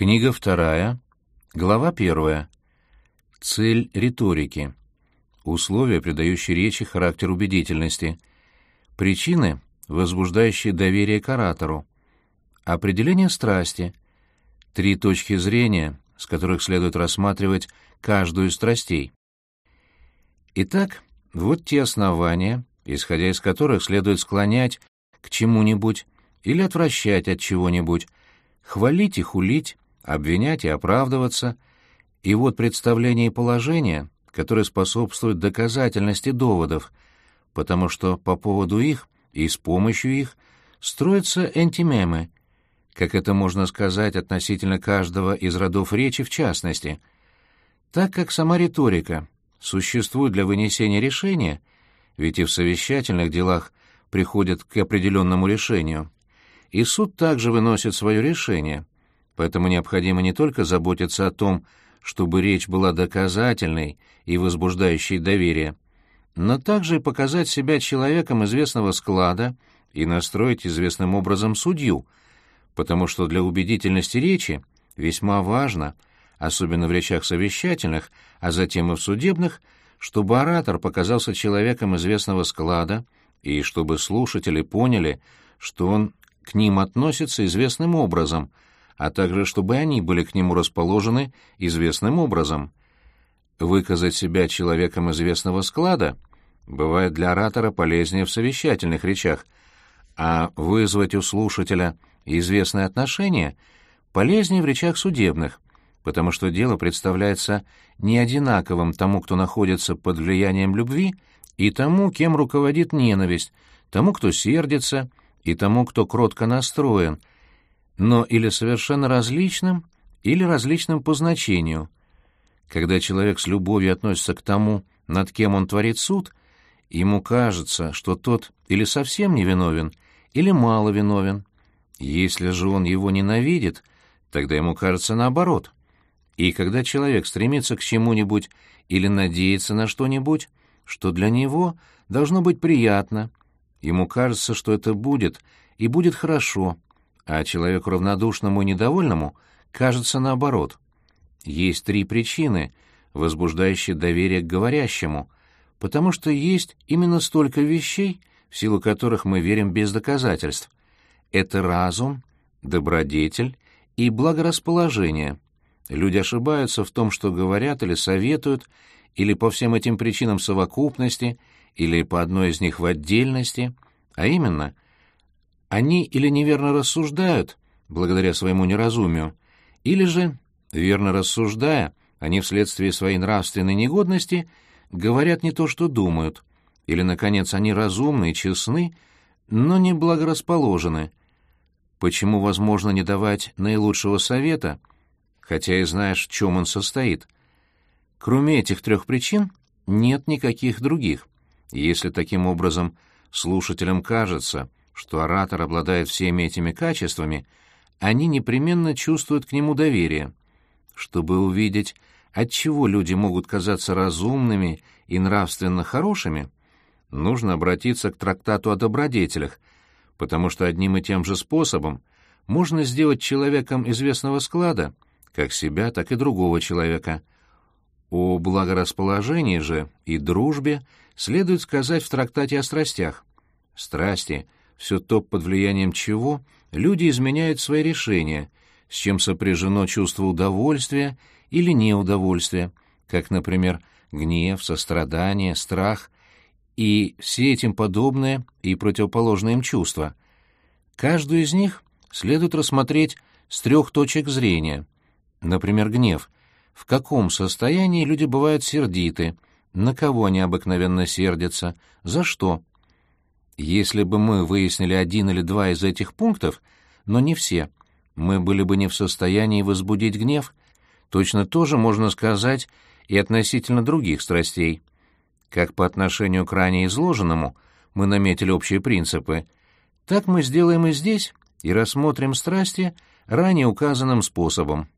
Книга вторая, глава первая. Цель риторики. Условия, придающие речи характер убедительности. Причины, возбуждающие доверие к оратору. Определение страсти. Три точки зрения, с которых следует рассматривать каждую из страстей. Итак, вот те основания, исходя из которых следует склонять к чему-нибудь или отвращать от чего-нибудь, хвалить и хулить, обвинять и оправдываться, и вот представление и положение, которое способствует доказательности доводов, потому что по поводу их и с помощью их строятся энтимемы, как это можно сказать относительно каждого из родов речи в частности. Так как сама риторика существует для вынесения решения, ведь и в совещательных делах приходят к определенному решению, и суд также выносит свое решение, поэтому необходимо не только заботиться о том, чтобы речь была доказательной и возбуждающей доверие, но также показать себя человеком известного склада и настроить известным образом судью, потому что для убедительности речи весьма важно, особенно в речах совещательных, а затем и в судебных, чтобы оратор показался человеком известного склада и чтобы слушатели поняли, что он к ним относится известным образом, а также чтобы они были к нему расположены известным образом. Выказать себя человеком известного склада бывает для оратора полезнее в совещательных речах, а вызвать у слушателя известные отношения полезнее в речах судебных, потому что дело представляется не одинаковым тому, кто находится под влиянием любви, и тому, кем руководит ненависть, тому, кто сердится, и тому, кто кротко настроен, но или совершенно различным, или различным по значению. Когда человек с любовью относится к тому, над кем он творит суд, ему кажется, что тот или совсем невиновен, или мало виновен. Если же он его ненавидит, тогда ему кажется наоборот. И когда человек стремится к чему-нибудь или надеется на что-нибудь, что для него должно быть приятно, Ему кажется, что это будет, и будет хорошо, а человеку равнодушному и недовольному кажется наоборот. Есть три причины, возбуждающие доверие к говорящему, потому что есть именно столько вещей, в силу которых мы верим без доказательств. Это разум, добродетель и благорасположение. Люди ошибаются в том, что говорят или советуют, или по всем этим причинам совокупности – или по одной из них в отдельности, а именно, они или неверно рассуждают, благодаря своему неразумию, или же, верно рассуждая, они вследствие своей нравственной негодности говорят не то, что думают, или, наконец, они разумны и честны, но не благорасположены. Почему возможно не давать наилучшего совета, хотя и знаешь, в чем он состоит? Кроме этих трех причин нет никаких других. Если таким образом слушателям кажется, что оратор обладает всеми этими качествами, они непременно чувствуют к нему доверие. Чтобы увидеть, отчего люди могут казаться разумными и нравственно хорошими, нужно обратиться к трактату о добродетелях, потому что одним и тем же способом можно сделать человеком известного склада как себя, так и другого человека. О благорасположении же и дружбе – следует сказать в трактате о страстях. Страсти — все то, под влиянием чего люди изменяют свои решения, с чем сопряжено чувство удовольствия или неудовольствия, как, например, гнев, сострадание, страх и все этим подобные и противоположные им чувства. Каждую из них следует рассмотреть с трех точек зрения. Например, гнев. В каком состоянии люди бывают сердиты — на кого они обыкновенно сердятся? За что? Если бы мы выяснили один или два из этих пунктов, но не все, мы были бы не в состоянии возбудить гнев. Точно то же можно сказать и относительно других страстей. Как по отношению к ранее изложенному мы наметили общие принципы, так мы сделаем и здесь и рассмотрим страсти ранее указанным способом.